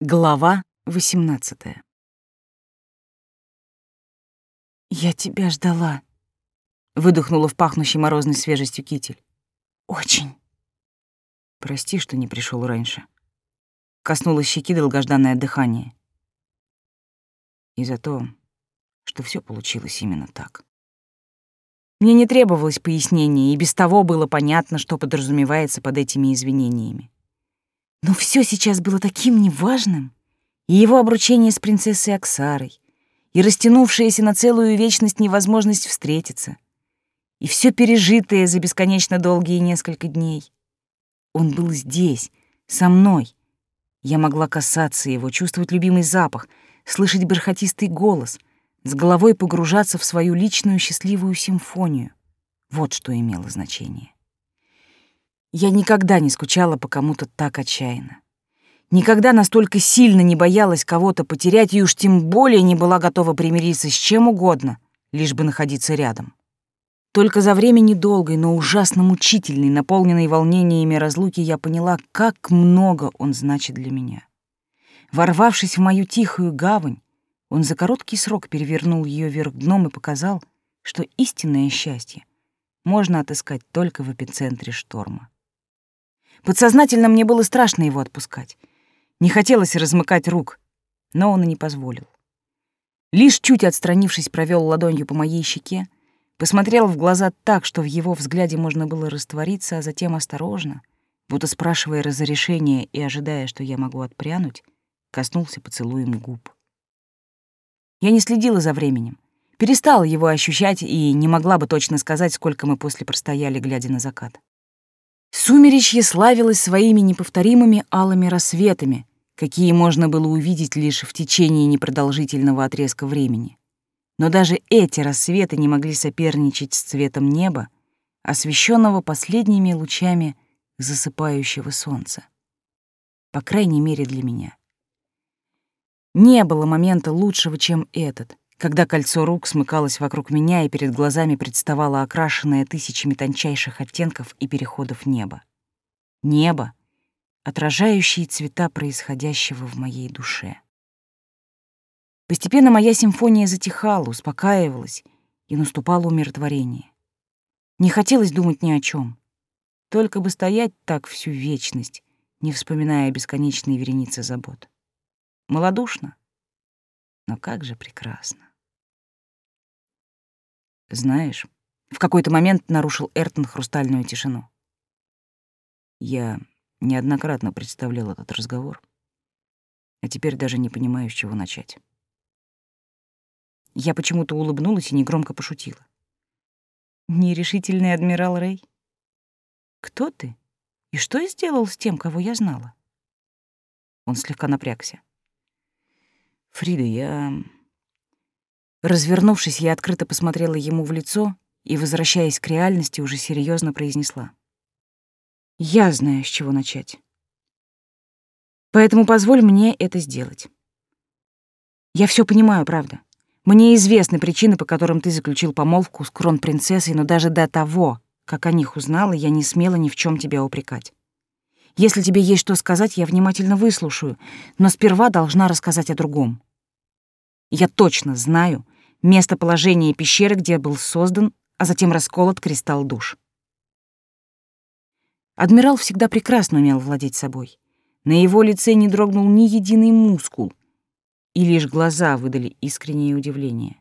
Глава 18 «Я тебя ждала», — выдохнула в пахнущей морозной свежестью китель. «Очень». «Прости, что не пришел раньше». Коснулась щеки долгожданное дыхание. И за то, что все получилось именно так. Мне не требовалось пояснения, и без того было понятно, что подразумевается под этими извинениями. Но все сейчас было таким неважным. И его обручение с принцессой Аксарой, и растянувшаяся на целую вечность невозможность встретиться, и все пережитое за бесконечно долгие несколько дней. Он был здесь, со мной. Я могла касаться его, чувствовать любимый запах, слышать бархатистый голос, с головой погружаться в свою личную счастливую симфонию. Вот что имело значение. Я никогда не скучала по кому-то так отчаянно. Никогда настолько сильно не боялась кого-то потерять и уж тем более не была готова примириться с чем угодно, лишь бы находиться рядом. Только за время недолгой, но ужасно мучительной, наполненной волнениями разлуки, я поняла, как много он значит для меня. Ворвавшись в мою тихую гавань, он за короткий срок перевернул ее вверх дном и показал, что истинное счастье можно отыскать только в эпицентре шторма. Подсознательно мне было страшно его отпускать. Не хотелось размыкать рук, но он и не позволил. Лишь чуть отстранившись, провел ладонью по моей щеке, посмотрел в глаза так, что в его взгляде можно было раствориться, а затем осторожно, будто спрашивая разрешения и ожидая, что я могу отпрянуть, коснулся поцелуем губ. Я не следила за временем, перестала его ощущать и не могла бы точно сказать, сколько мы после простояли, глядя на закат. Сумеречье славилось своими неповторимыми алыми рассветами, какие можно было увидеть лишь в течение непродолжительного отрезка времени. Но даже эти рассветы не могли соперничать с цветом неба, освещенного последними лучами засыпающего солнца. По крайней мере, для меня. Не было момента лучшего, чем этот, когда кольцо рук смыкалось вокруг меня, и перед глазами представало окрашенное тысячами тончайших оттенков и переходов небо. Небо, отражающие цвета происходящего в моей душе. Постепенно моя симфония затихала, успокаивалась, и наступало умиротворение. Не хотелось думать ни о чем, только бы стоять так всю вечность, не вспоминая бесконечные вереницы забот. Молодушно, но как же прекрасно. Знаешь, в какой-то момент нарушил Эртон хрустальную тишину. Я неоднократно представлял этот разговор, а теперь даже не понимаю, с чего начать. Я почему-то улыбнулась и негромко пошутила. «Нерешительный адмирал Рэй? Кто ты? И что я сделал с тем, кого я знала?» Он слегка напрягся. «Фрида, я Развернувшись, я открыто посмотрела ему в лицо и, возвращаясь к реальности, уже серьезно произнесла. «Я знаю, с чего начать. Поэтому позволь мне это сделать. Я все понимаю, правда. Мне известны причины, по которым ты заключил помолвку с кронпринцессой, но даже до того, как о них узнала, я не смела ни в чем тебя упрекать. Если тебе есть что сказать, я внимательно выслушаю, но сперва должна рассказать о другом. Я точно знаю местоположение пещеры, где был создан, а затем расколот кристалл душ. Адмирал всегда прекрасно умел владеть собой. На его лице не дрогнул ни единый мускул, и лишь глаза выдали искреннее удивление.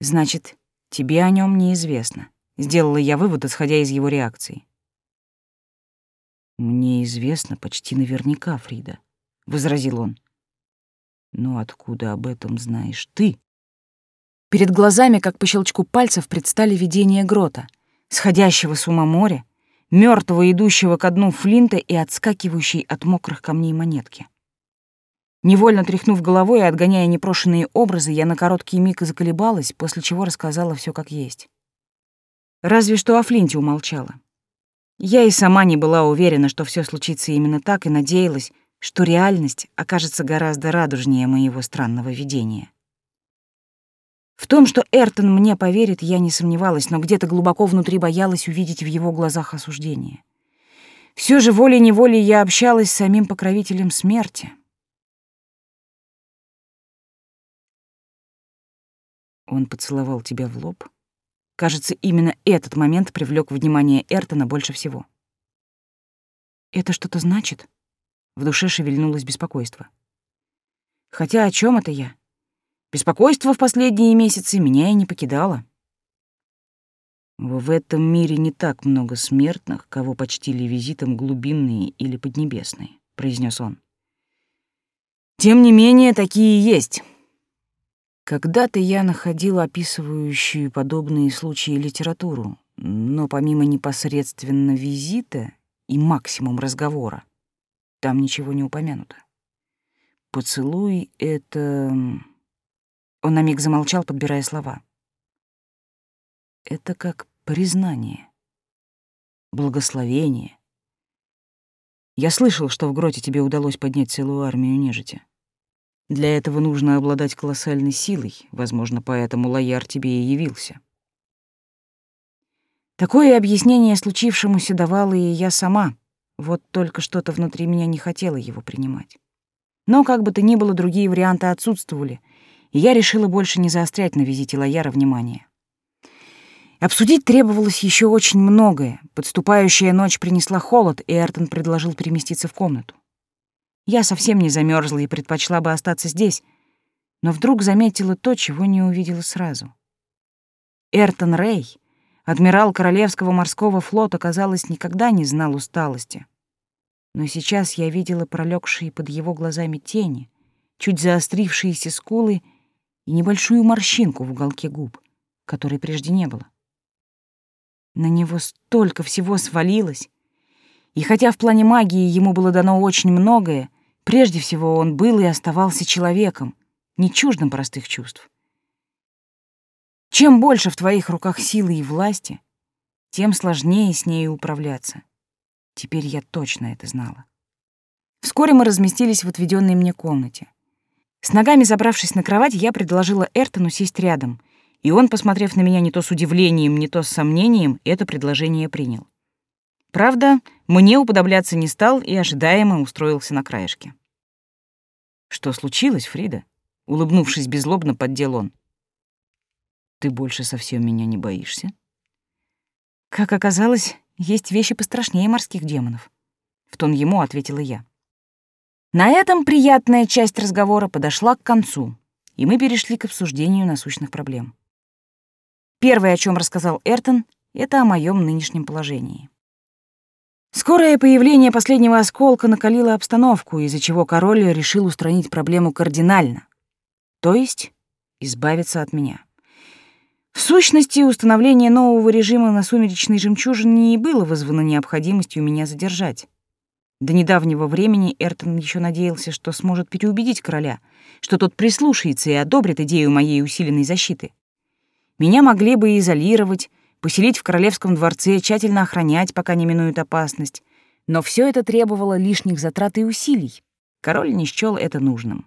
«Значит, тебе о нем неизвестно», — сделала я вывод, исходя из его реакции. «Мне известно почти наверняка, Фрида», — возразил он. Но откуда об этом знаешь ты? Перед глазами, как по щелчку пальцев, предстали видения грота, сходящего с ума моря, мертвого, идущего ко дну флинта и отскакивающей от мокрых камней монетки. Невольно тряхнув головой и отгоняя непрошенные образы, я на короткий миг заколебалась, после чего рассказала все как есть. Разве что о Флинте умолчала. Я и сама не была уверена, что все случится именно так, и надеялась, что реальность окажется гораздо радужнее моего странного видения. В том, что Эртон мне поверит, я не сомневалась, но где-то глубоко внутри боялась увидеть в его глазах осуждение. Все же волей-неволей я общалась с самим покровителем смерти. Он поцеловал тебя в лоб. Кажется, именно этот момент привлек внимание Эртона больше всего. Это что-то значит? В душе шевельнулось беспокойство. Хотя о чем это я? Беспокойство в последние месяцы меня и не покидало. В этом мире не так много смертных, кого почтили визитом глубинные или поднебесные, произнес он. Тем не менее, такие есть. Когда-то я находил описывающую подобные случаи литературу, но помимо непосредственно визита и максимум разговора, там ничего не упомянуто. Поцелуй — это... Он на миг замолчал, подбирая слова. Это как признание, благословение. Я слышал, что в гроте тебе удалось поднять целую армию нежити. Для этого нужно обладать колоссальной силой, возможно, поэтому Лояр тебе и явился. Такое объяснение случившемуся давала и я сама, вот только что-то внутри меня не хотело его принимать. Но, как бы то ни было, другие варианты отсутствовали, и я решила больше не заострять на визите Лояра внимание. Обсудить требовалось еще очень многое. Подступающая ночь принесла холод, и Эртон предложил переместиться в комнату. Я совсем не замерзла и предпочла бы остаться здесь, но вдруг заметила то, чего не увидела сразу. Эртон Рэй, адмирал Королевского морского флота, казалось, никогда не знал усталости. Но сейчас я видела пролегшие под его глазами тени, чуть заострившиеся скулы и небольшую морщинку в уголке губ, которой прежде не было. На него столько всего свалилось. И хотя в плане магии ему было дано очень многое, прежде всего он был и оставался человеком, не чуждым простых чувств. Чем больше в твоих руках силы и власти, тем сложнее с ней управляться. Теперь я точно это знала. Вскоре мы разместились в отведенной мне комнате. С ногами забравшись на кровать, я предложила Эртону сесть рядом, и он, посмотрев на меня не то с удивлением, не то с сомнением, это предложение принял. Правда, мне уподобляться не стал и ожидаемо устроился на краешке. «Что случилось, Фрида?» — улыбнувшись беззлобно, поддел он. «Ты больше совсем меня не боишься?» Как оказалось, есть вещи пострашнее морских демонов. В тон ему ответила я. На этом приятная часть разговора подошла к концу, и мы перешли к обсуждению насущных проблем. Первое, о чем рассказал Эртон, это о моем нынешнем положении. Скорое появление последнего осколка накалило обстановку, из-за чего король решил устранить проблему кардинально, то есть избавиться от меня. В сущности, установление нового режима на сумеречной жемчужине и было вызвано необходимостью меня задержать. До недавнего времени Эртон еще надеялся, что сможет переубедить короля, что тот прислушается и одобрит идею моей усиленной защиты. Меня могли бы изолировать, поселить в королевском дворце, тщательно охранять, пока не минует опасность. Но все это требовало лишних затрат и усилий. Король не счёл это нужным.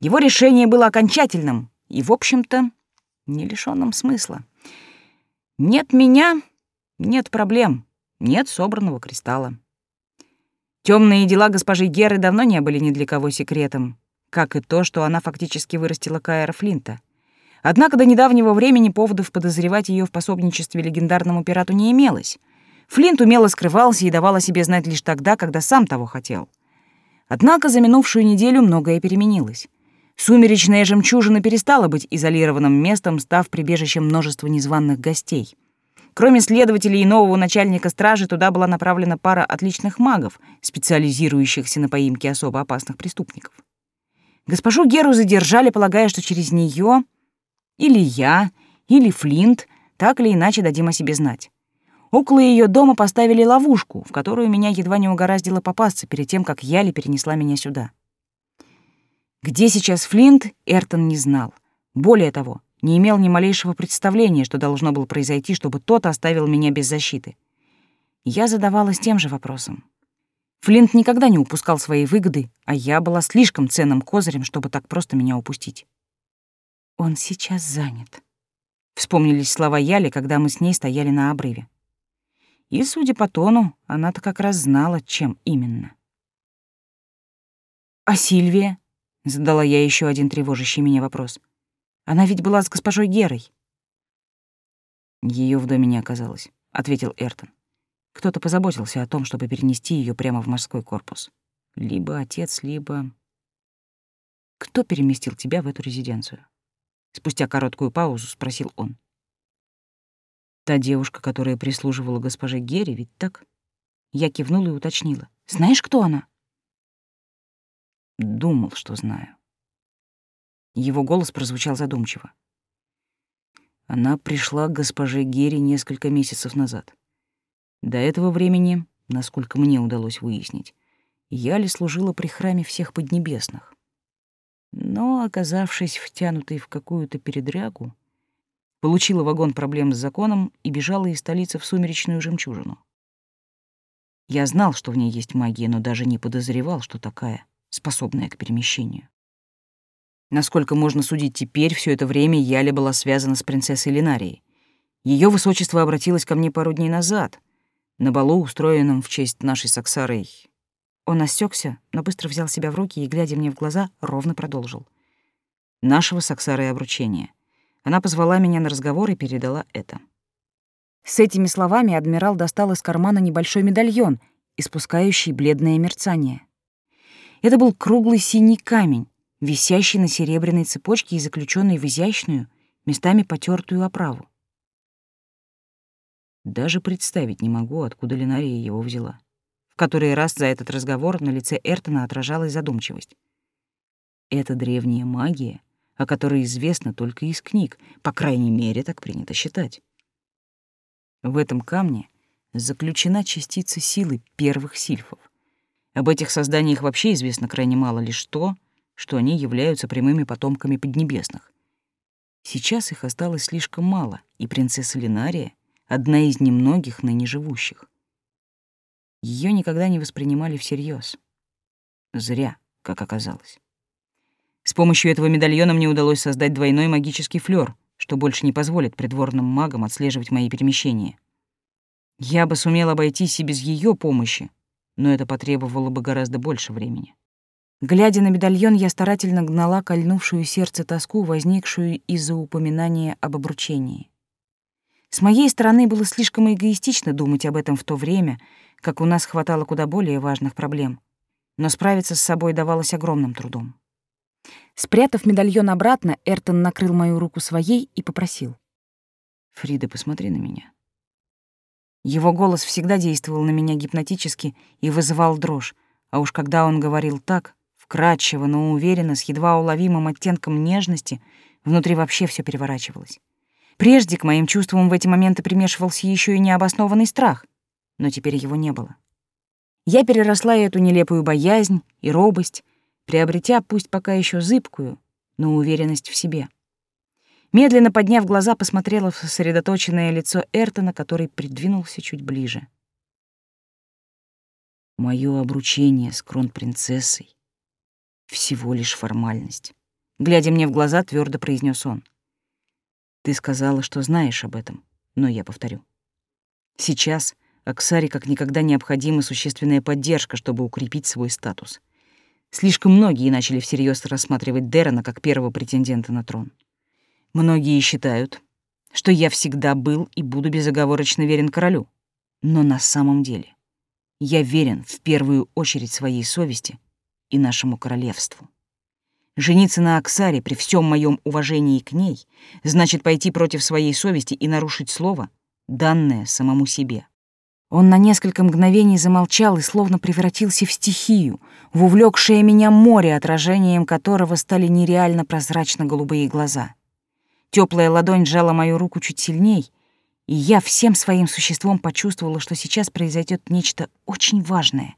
Его решение было окончательным и, в общем-то, не лишённым смысла. Нет меня — нет проблем, нет собранного кристалла. Темные дела госпожи Геры давно не были ни для кого секретом, как и то, что она фактически вырастила Каэра Флинта. Однако до недавнего времени поводов подозревать ее в пособничестве легендарному пирату не имелось. Флинт умело скрывался и давал о себе знать лишь тогда, когда сам того хотел. Однако за минувшую неделю многое переменилось. Сумеречная жемчужина перестала быть изолированным местом, став прибежищем множества незваных гостей. Кроме следователей и нового начальника стражи, туда была направлена пара отличных магов, специализирующихся на поимке особо опасных преступников. Госпожу Геру задержали, полагая, что через нее или я, или Флинт так или иначе дадим о себе знать. Около ее дома поставили ловушку, в которую меня едва не угораздило попасться перед тем, как Яли перенесла меня сюда. Где сейчас Флинт, Эртон не знал. Более того, не имел ни малейшего представления, что должно было произойти, чтобы тот оставил меня без защиты. Я задавалась тем же вопросом. Флинт никогда не упускал своей выгоды, а я была слишком ценным козырем, чтобы так просто меня упустить. Он сейчас занят. Вспомнились слова Яли, когда мы с ней стояли на обрыве. И, судя по тону, она-то как раз знала, чем именно. «А Сильвия?» — задала я еще один тревожащий меня вопрос. «Она ведь была с госпожой Герой». Ее в доме не оказалось», — ответил Эртон. «Кто-то позаботился о том, чтобы перенести ее прямо в морской корпус. Либо отец, либо...» «Кто переместил тебя в эту резиденцию?» Спустя короткую паузу спросил он. «Та девушка, которая прислуживала госпоже Герри, ведь так?» Я кивнула и уточнила. «Знаешь, кто она?» Думал, что знаю. Его голос прозвучал задумчиво. Она пришла к госпоже Герри несколько месяцев назад. До этого времени, насколько мне удалось выяснить, я ли служила при храме всех поднебесных. Но, оказавшись втянутой в какую-то передрягу, получила вагон проблем с законом и бежала из столицы в сумеречную жемчужину. Я знал, что в ней есть магия, но даже не подозревал, что такая, способная к перемещению. Насколько можно судить теперь, все это время Яля была связана с принцессой Линарией. Ее высочество обратилось ко мне пару дней назад, на балу, устроенном в честь нашей с Оксарой. Он осекся, но быстро взял себя в руки и, глядя мне в глаза, ровно продолжил. Нашего с Оксарой обручения. Она позвала меня на разговор и передала это. С этими словами адмирал достал из кармана небольшой медальон, испускающий бледное мерцание. Это был круглый синий камень, висящий на серебряной цепочке и заключенный в изящную, местами потертую оправу. Даже представить не могу, откуда Ленария его взяла. В который раз за этот разговор на лице Эртона отражалась задумчивость. Это древняя магия, о которой известно только из книг, по крайней мере, так принято считать. В этом камне заключена частица силы первых сильфов. Об этих созданиях вообще известно крайне мало лишь то, что они являются прямыми потомками Поднебесных. Сейчас их осталось слишком мало, и принцесса Линария — одна из немногих ныне живущих. Ее никогда не воспринимали всерьез. Зря, как оказалось. С помощью этого медальона мне удалось создать двойной магический флёр, что больше не позволит придворным магам отслеживать мои перемещения. Я бы сумел обойтись и без ее помощи, но это потребовало бы гораздо больше времени. Глядя на медальон, я старательно гнала кольнувшую сердце тоску, возникшую из-за упоминания об обручении. С моей стороны было слишком эгоистично думать об этом в то время, как у нас хватало куда более важных проблем, но справиться с собой давалось огромным трудом. Спрятав медальон обратно, Эртон накрыл мою руку своей и попросил. «Фрида, посмотри на меня». Его голос всегда действовал на меня гипнотически и вызывал дрожь, а уж когда он говорил так, вкрадчиво, но уверенно, с едва уловимым оттенком нежности, внутри вообще все переворачивалось. Прежде к моим чувствам в эти моменты примешивался еще и необоснованный страх, но теперь его не было. Я переросла эту нелепую боязнь и робость, приобретя пусть пока еще зыбкую, но уверенность в себе. Медленно подняв глаза, посмотрела в сосредоточенное лицо Эртона, который придвинулся чуть ближе. Моё обручение с кронпринцессой — всего лишь формальность. Глядя мне в глаза, твердо произнес он. Ты сказала, что знаешь об этом, но я повторю. Сейчас Аксаре как никогда необходима существенная поддержка, чтобы укрепить свой статус. Слишком многие начали всерьез рассматривать Дерена как первого претендента на трон. Многие считают, что я всегда был и буду безоговорочно верен королю. Но на самом деле я верен в первую очередь своей совести и нашему королевству. Жениться на Аксаре при всем моем уважении к ней значит пойти против своей совести и нарушить слово, данное самому себе. Он на несколько мгновений замолчал и словно превратился в стихию, в увлекшее меня море, отражением которого стали нереально прозрачно-голубые глаза. Теплая ладонь сжала мою руку чуть сильней, и я всем своим существом почувствовала, что сейчас произойдет нечто очень важное.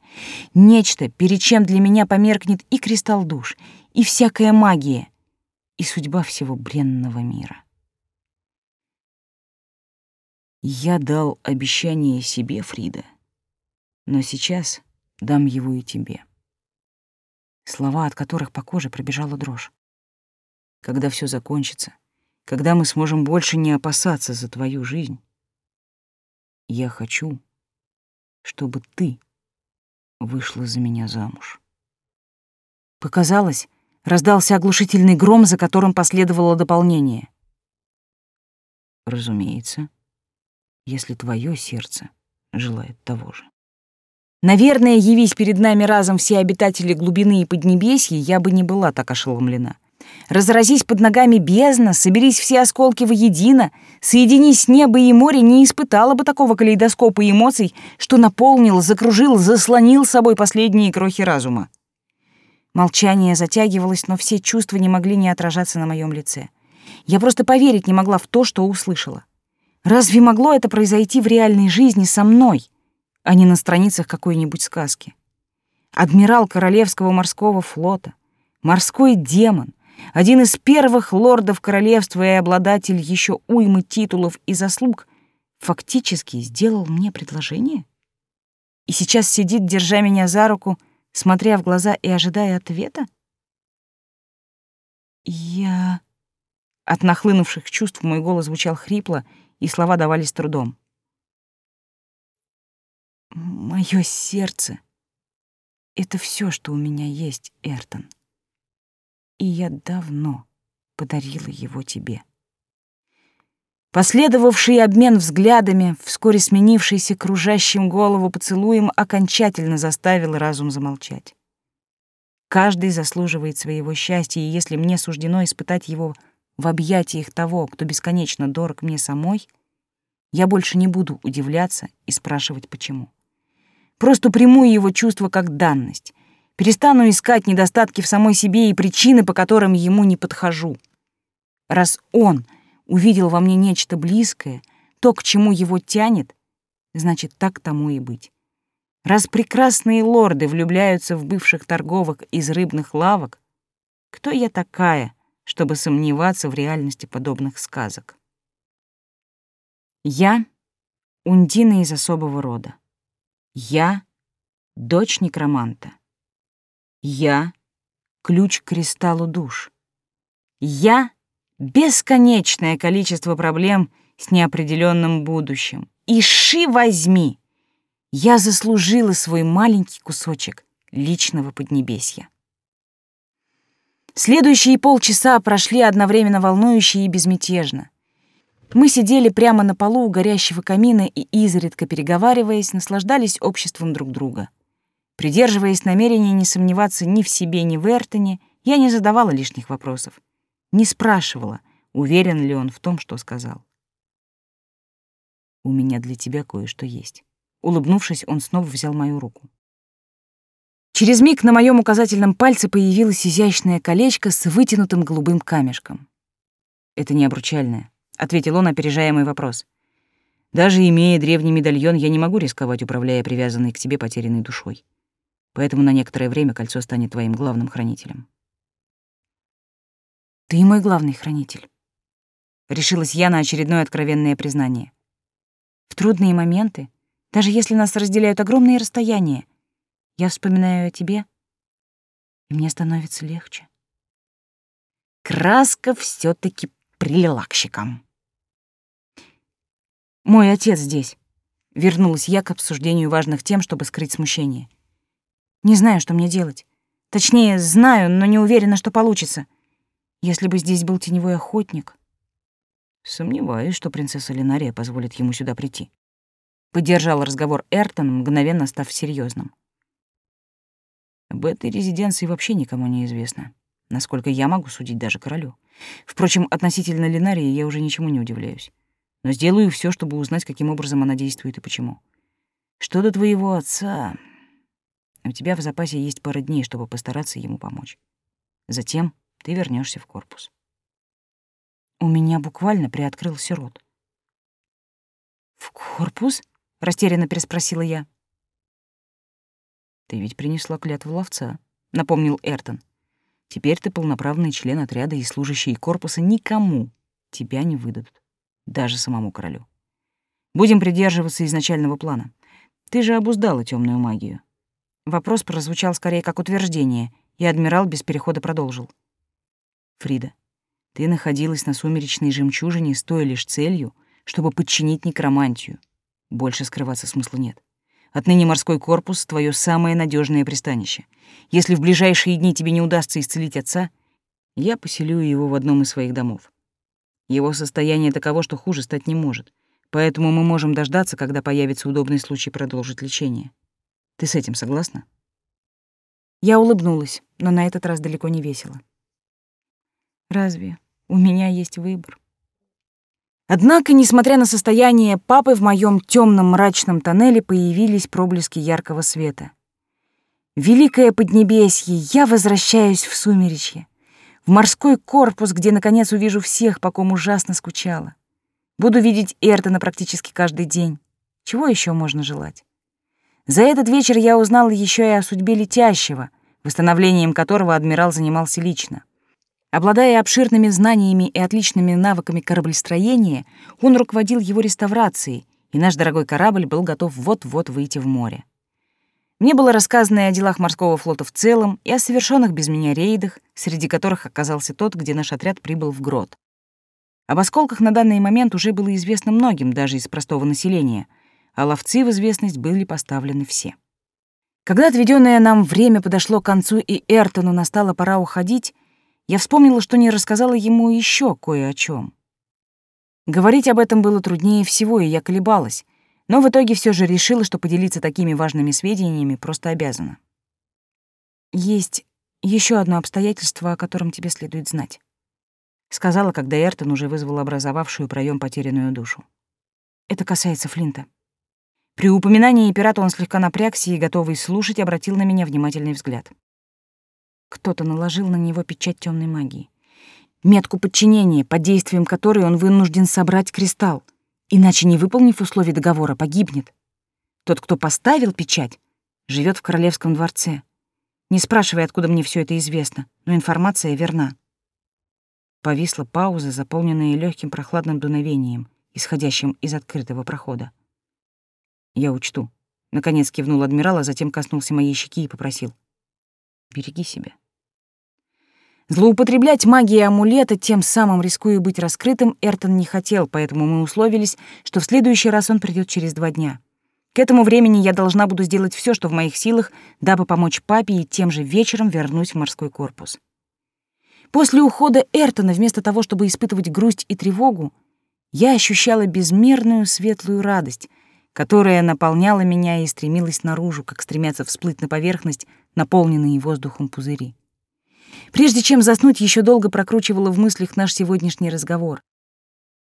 Нечто, перед чем для меня померкнет и кристалл душ, и всякая магия, и судьба всего бренного мира. Я дал обещание себе, Фрида, но сейчас дам его и тебе. Слова, от которых по коже пробежала дрожь. Когда все закончится, когда мы сможем больше не опасаться за твою жизнь. Я хочу, чтобы ты вышла за меня замуж. Показалось, раздался оглушительный гром, за которым последовало дополнение. Разумеется, если твое сердце желает того же. Наверное, явись перед нами разом все обитатели глубины и поднебесья, я бы не была так ошеломлена. Разразись под ногами бездна, соберись все осколки воедино, соединись небо и море, не испытала бы такого калейдоскопа эмоций, что наполнил, закружил, заслонил собой последние крохи разума. Молчание затягивалось, но все чувства не могли не отражаться на моем лице. Я просто поверить не могла в то, что услышала. Разве могло это произойти в реальной жизни со мной? а не на страницах какой-нибудь сказки. Адмирал Королевского морского флота, морской демон, один из первых лордов королевства и обладатель еще уймы титулов и заслуг, фактически сделал мне предложение? И сейчас сидит, держа меня за руку, смотря в глаза и ожидая ответа? Я... От нахлынувших чувств мой голос звучал хрипло, и слова давались трудом. Мое сердце — это все, что у меня есть, Эртон. И я давно подарила его тебе. Последовавший обмен взглядами, вскоре сменившийся кружащим голову поцелуем, окончательно заставил разум замолчать. Каждый заслуживает своего счастья, и если мне суждено испытать его в объятиях того, кто бесконечно дорог мне самой, я больше не буду удивляться и спрашивать, почему. Просто приму его чувство как данность. Перестану искать недостатки в самой себе и причины, по которым ему не подхожу. Раз он увидел во мне нечто близкое, то, к чему его тянет, значит, так тому и быть. Раз прекрасные лорды влюбляются в бывших торговок из рыбных лавок, кто я такая, чтобы сомневаться в реальности подобных сказок? Я — Ундина из особого рода. Я — дочь некроманта. Я — ключ к кристаллу душ. Я — бесконечное количество проблем с неопределенным будущим. И возьми! Я заслужила свой маленький кусочек личного поднебесья. Следующие полчаса прошли одновременно волнующе и безмятежно. Мы сидели прямо на полу у горящего камина и, изредка переговариваясь, наслаждались обществом друг друга. Придерживаясь намерения не сомневаться ни в себе, ни в Эртоне, я не задавала лишних вопросов. Не спрашивала, уверен ли он в том, что сказал. «У меня для тебя кое-что есть». Улыбнувшись, он снова взял мою руку. Через миг на моем указательном пальце появилось изящное колечко с вытянутым голубым камешком. Это не обручальное. — ответил он, опережая мой вопрос. «Даже имея древний медальон, я не могу рисковать, управляя привязанной к тебе потерянной душой. Поэтому на некоторое время кольцо станет твоим главным хранителем». «Ты мой главный хранитель», — решилась я на очередное откровенное признание. «В трудные моменты, даже если нас разделяют огромные расстояния, я вспоминаю о тебе, и мне становится легче». Краска все таки прилила к щекам. «Мой отец здесь», — вернулась я к обсуждению важных тем, чтобы скрыть смущение. «Не знаю, что мне делать. Точнее, знаю, но не уверена, что получится. Если бы здесь был теневой охотник...» Сомневаюсь, что принцесса Линария позволит ему сюда прийти. Поддержал разговор Эртон, мгновенно став серьезным. Об этой резиденции вообще никому не известно, насколько я могу судить даже королю. Впрочем, относительно Линарии я уже ничему не удивляюсь но сделаю все, чтобы узнать, каким образом она действует и почему. Что до твоего отца, у тебя в запасе есть пара дней, чтобы постараться ему помочь. Затем ты вернешься в корпус. У меня буквально приоткрылся рот. «В корпус?» — растерянно переспросила я. «Ты ведь принесла клятву ловца», — напомнил Эртон. «Теперь ты полноправный член отряда, и служащие корпуса никому тебя не выдадут даже самому королю. Будем придерживаться изначального плана. Ты же обуздала темную магию. Вопрос прозвучал скорее как утверждение, и адмирал без перехода продолжил. Фрида, ты находилась на сумеречной жемчужине с той лишь целью, чтобы подчинить некромантию. Больше скрываться смысла нет. Отныне морской корпус — твое самое надежное пристанище. Если в ближайшие дни тебе не удастся исцелить отца, я поселю его в одном из своих домов. Его состояние таково, что хуже стать не может, поэтому мы можем дождаться, когда появится удобный случай продолжить лечение. Ты с этим согласна? Я улыбнулась, но на этот раз далеко не весело. Разве у меня есть выбор? Однако, несмотря на состояние папы, в моем темном мрачном тоннеле появились проблески яркого света. Великое Поднебесье, я возвращаюсь в сумеречье, в морской корпус, где, наконец, увижу всех, по ком ужасно скучала. Буду видеть Эртона практически каждый день. Чего еще можно желать? За этот вечер я узнала еще и о судьбе летящего, восстановлением которого адмирал занимался лично. Обладая обширными знаниями и отличными навыками кораблестроения, он руководил его реставрацией, и наш дорогой корабль был готов вот-вот выйти в море. Мне было рассказано и о делах морского флота в целом, и о совершенных без меня рейдах, среди которых оказался тот, где наш отряд прибыл в Грот. Об осколках на данный момент уже было известно многим, даже из простого населения, а ловцы в известность были поставлены все. Когда отведенное нам время подошло к концу и Эртону настала пора уходить, я вспомнила, что не рассказала ему еще кое о чем. Говорить об этом было труднее всего, и я колебалась, но в итоге все же решила, что поделиться такими важными сведениями просто обязана. «Есть еще одно обстоятельство, о котором тебе следует знать», — сказала, когда Эртон уже вызвал образовавшую проем потерянную душу. «Это касается Флинта». При упоминании пирата он слегка напрягся и, готовый слушать, обратил на меня внимательный взгляд. Кто-то наложил на него печать темной магии. Метку подчинения, под действием которой он вынужден собрать кристалл, иначе, не выполнив условий договора, погибнет. Тот, кто поставил печать, живет в королевском дворце. Не спрашивай, откуда мне все это известно, но информация верна. Повисла пауза, заполненная легким прохладным дуновением, исходящим из открытого прохода. Я учту. Наконец кивнул адмирал, а затем коснулся моей щеки и попросил. Береги себя. Злоупотреблять магией амулета, тем самым рискуя быть раскрытым, Эртон не хотел, поэтому мы условились, что в следующий раз он придет через два дня. К этому времени я должна буду сделать все, что в моих силах, дабы помочь папе и тем же вечером вернуть в морской корпус. После ухода Эртона, вместо того, чтобы испытывать грусть и тревогу, я ощущала безмерную светлую радость, которая наполняла меня и стремилась наружу, как стремятся всплыть на поверхность наполненные воздухом пузыри. Прежде чем заснуть, еще долго прокручивала в мыслях наш сегодняшний разговор.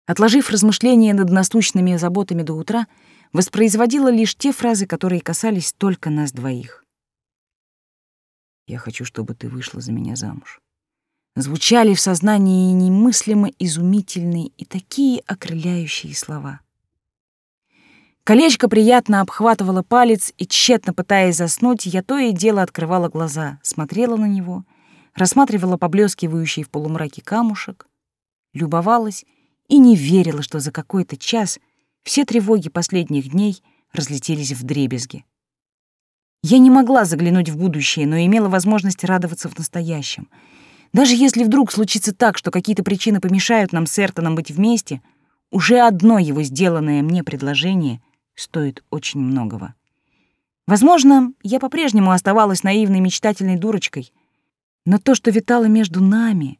Отложив размышления над насущными заботами до утра, воспроизводила лишь те фразы, которые касались только нас двоих. «Я хочу, чтобы ты вышла за меня замуж». Звучали в сознании немыслимо изумительные и такие окрыляющие слова. Колечко приятно обхватывало палец, и, тщетно пытаясь заснуть, я то и дело открывала глаза, смотрела на него — рассматривала поблескивающий в полумраке камушек, любовалась и не верила, что за какой-то час все тревоги последних дней разлетелись в дребезги. Я не могла заглянуть в будущее, но имела возможность радоваться в настоящем. Даже если вдруг случится так, что какие-то причины помешают нам с Эртоном быть вместе, уже одно его сделанное мне предложение стоит очень многого. Возможно, я по-прежнему оставалась наивной мечтательной дурочкой — но то, что витало между нами,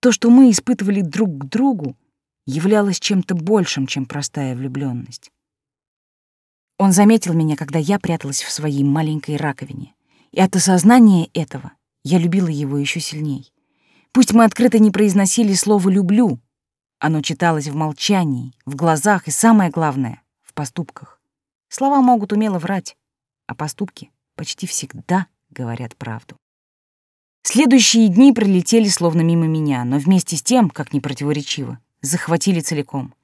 то, что мы испытывали друг к другу, являлось чем-то большим, чем простая влюбленность. Он заметил меня, когда я пряталась в своей маленькой раковине, и от осознания этого я любила его еще сильней. Пусть мы открыто не произносили слово «люблю», оно читалось в молчании, в глазах и, самое главное, в поступках. Слова могут умело врать, а поступки почти всегда говорят правду. Следующие дни пролетели словно мимо меня, но вместе с тем, как ни противоречиво, захватили целиком.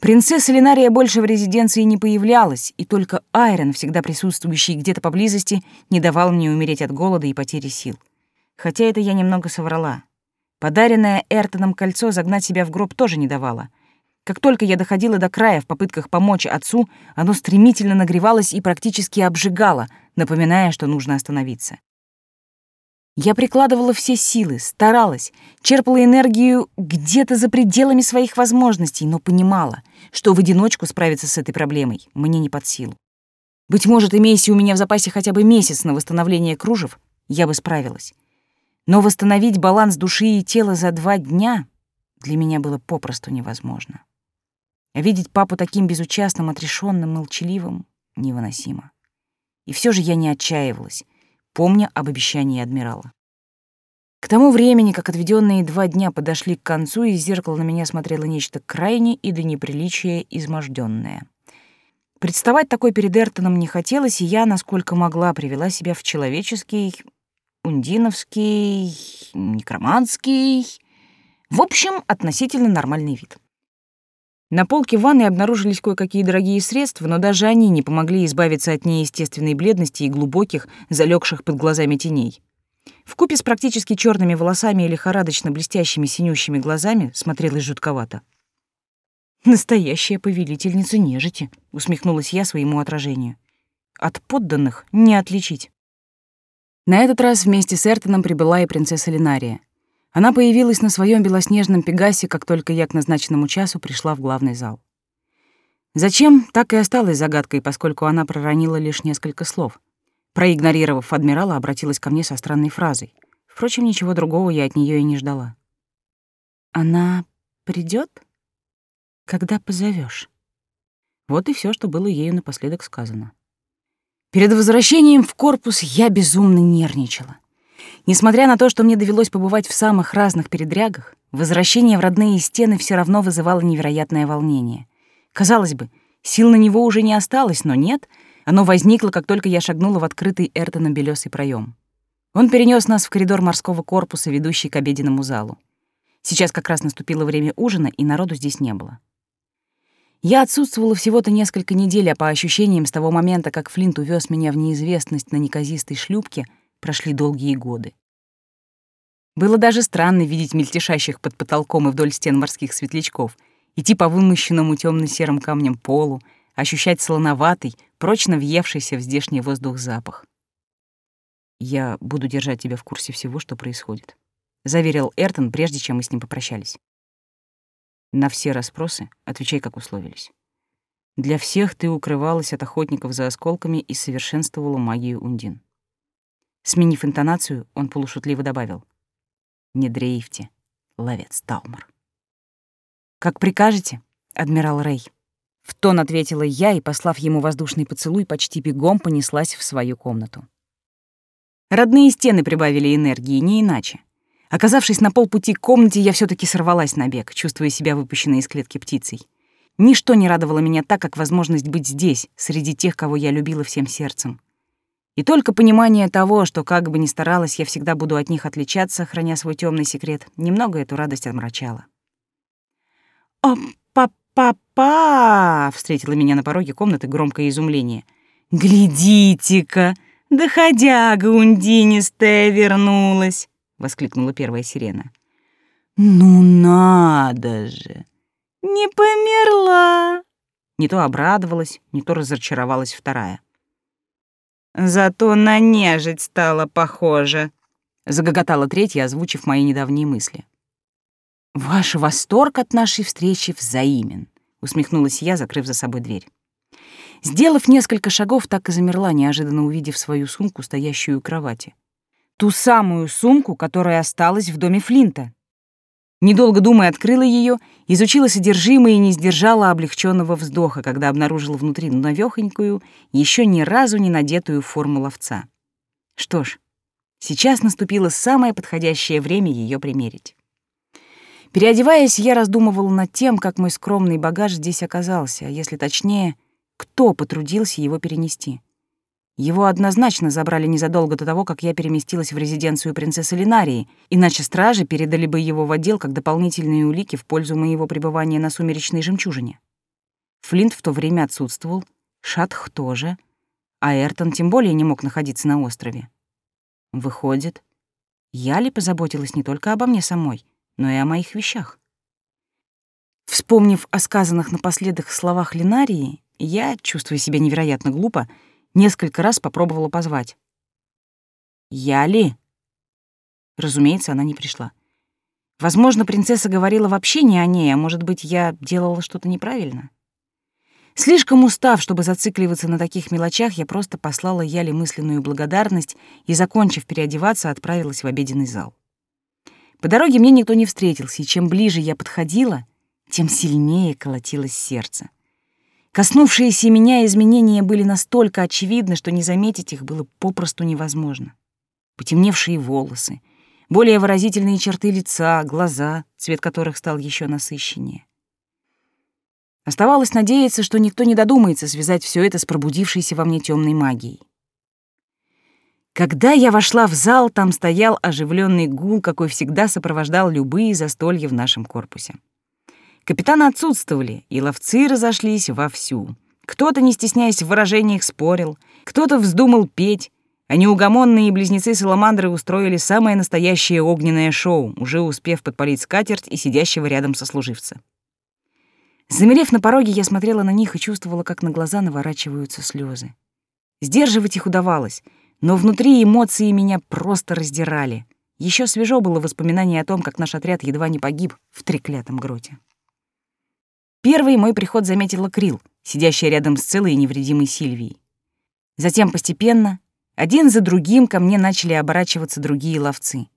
Принцесса Линария больше в резиденции не появлялась, и только Айрон, всегда присутствующий где-то поблизости, не давал мне умереть от голода и потери сил. Хотя это я немного соврала. Подаренное Эртоном кольцо загнать себя в гроб тоже не давало. Как только я доходила до края в попытках помочь отцу, оно стремительно нагревалось и практически обжигало, напоминая, что нужно остановиться. Я прикладывала все силы, старалась, черпала энергию где-то за пределами своих возможностей, но понимала, что в одиночку справиться с этой проблемой мне не под силу. Быть может, имейся у меня в запасе хотя бы месяц на восстановление кружев, я бы справилась. Но восстановить баланс души и тела за два дня для меня было попросту невозможно. А видеть папу таким безучастным, отрешенным, молчаливым невыносимо. И все же я не отчаивалась, помня об обещании адмирала. К тому времени, как отведенные два дня подошли к концу, из зеркала на меня смотрело нечто крайне и до неприличия изможденное. Представать такой перед Эртоном не хотелось, и я, насколько могла, привела себя в человеческий, ундиновский, некроманский, в общем, относительно нормальный вид. На полке ванной обнаружились кое-какие дорогие средства, но даже они не помогли избавиться от неестественной бледности и глубоких, залегших под глазами теней. В купе с практически черными волосами и лихорадочно блестящими синющими глазами смотрелась жутковато. «Настоящая повелительница нежити», — усмехнулась я своему отражению. «От подданных не отличить». На этот раз вместе с Эртоном прибыла и принцесса Линария. Она появилась на своем белоснежном пегасе, как только я к назначенному часу пришла в главный зал. Зачем, так и осталось загадкой, поскольку она проронила лишь несколько слов. Проигнорировав адмирала, обратилась ко мне со странной фразой. Впрочем, ничего другого я от нее и не ждала. «Она придет? когда позовешь. Вот и все, что было ею напоследок сказано. Перед возвращением в корпус я безумно нервничала. Несмотря на то, что мне довелось побывать в самых разных передрягах, возвращение в родные стены все равно вызывало невероятное волнение. Казалось бы, сил на него уже не осталось, но нет, оно возникло, как только я шагнула в открытый Эртоном белесый проем. Он перенес нас в коридор морского корпуса, ведущий к обеденному залу. Сейчас как раз наступило время ужина, и народу здесь не было. Я отсутствовала всего-то несколько недель, а по ощущениям с того момента, как Флинт увез меня в неизвестность на неказистой шлюпке, прошли долгие годы. Было даже странно видеть мельтешащих под потолком и вдоль стен морских светлячков, идти по вымощенному темно серым камням полу, ощущать солоноватый, прочно въевшийся в здешний воздух запах. «Я буду держать тебя в курсе всего, что происходит», — заверил Эртон, прежде чем мы с ним попрощались. На все расспросы отвечай, как условились. Для всех ты укрывалась от охотников за осколками и совершенствовала магию Ундин. Сменив интонацию, он полушутливо добавил. «Не дрейфте, ловец Таумар». «Как прикажете, адмирал Рэй». В тон ответила я и, послав ему воздушный поцелуй, почти бегом понеслась в свою комнату. Родные стены прибавили энергии, не иначе. Оказавшись на полпути к комнате, я все таки сорвалась на бег, чувствуя себя выпущенной из клетки птицей. Ничто не радовало меня так, как возможность быть здесь, среди тех, кого я любила всем сердцем. И только понимание того, что как бы ни старалась, я всегда буду от них отличаться, храня свой темный секрет, немного эту радость омрачало. «О, папа!» — встретила меня на пороге комнаты громкое изумление. «Глядите-ка! Доходяга ундинистая вернулась!» воскликнула первая сирена. Ну надо же! Не померла! Не то обрадовалась, не то разочаровалась вторая. Зато на нежить стала похожа, загоготала третья, озвучив мои недавние мысли. Ваш восторг от нашей встречи взаимен, усмехнулась я, закрыв за собой дверь. Сделав несколько шагов, так и замерла, неожиданно увидев свою сумку, стоящую у кровати. Ту самую сумку, которая осталась в доме Флинта. Недолго думая, открыла ее, изучила содержимое и не сдержала облегченного вздоха, когда обнаружила внутри навехонькую, еще ни разу не надетую форму ловца. Что ж, сейчас наступило самое подходящее время ее примерить. Переодеваясь, я раздумывала над тем, как мой скромный багаж здесь оказался, а если точнее, кто потрудился его перенести. Его однозначно забрали незадолго до того, как я переместилась в резиденцию принцессы Линарии, иначе стражи передали бы его в отдел как дополнительные улики в пользу моего пребывания на сумеречной жемчужине. Флинт в то время отсутствовал, Шатх тоже, а Эртон тем более не мог находиться на острове. Выходит, я ли позаботилась не только обо мне самой, но и о моих вещах? Вспомнив о сказанных напоследок словах Линарии, я, чувствуя себя невероятно глупо, Несколько раз попробовала позвать. «Я ли?» Разумеется, она не пришла. Возможно, принцесса говорила вообще не о ней, а может быть, я делала что-то неправильно. Слишком устав, чтобы зацикливаться на таких мелочах, я просто послала Яле мысленную благодарность и, закончив переодеваться, отправилась в обеденный зал. По дороге мне никто не встретился, и чем ближе я подходила, тем сильнее колотилось сердце. Коснувшиеся меня изменения были настолько очевидны, что не заметить их было попросту невозможно. Потемневшие волосы, более выразительные черты лица, глаза, цвет которых стал еще насыщеннее. Оставалось надеяться, что никто не додумается связать все это с пробудившейся во мне темной магией. Когда я вошла в зал, там стоял оживленный гул, какой всегда сопровождал любые застолья в нашем корпусе. Капитаны отсутствовали, и ловцы разошлись вовсю. Кто-то, не стесняясь в выражениях, спорил, кто-то вздумал петь, а неугомонные близнецы-саламандры устроили самое настоящее огненное шоу, уже успев подпалить скатерть и сидящего рядом сослуживца. Замерев на пороге, я смотрела на них и чувствовала, как на глаза наворачиваются слезы. Сдерживать их удавалось, но внутри эмоции меня просто раздирали. Еще свежо было воспоминание о том, как наш отряд едва не погиб в треклятом гроте. Первый мой приход заметила Крил, сидящая рядом с целой и невредимой Сильвией. Затем постепенно, один за другим ко мне начали оборачиваться другие ловцы.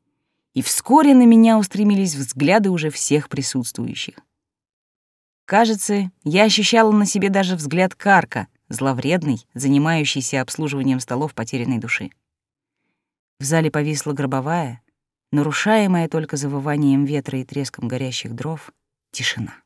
И вскоре на меня устремились взгляды уже всех присутствующих. Кажется, я ощущала на себе даже взгляд Карка, зловредный, занимающийся обслуживанием столов потерянной души. В зале повисла гробовая, нарушаемая только завыванием ветра и треском горящих дров, тишина.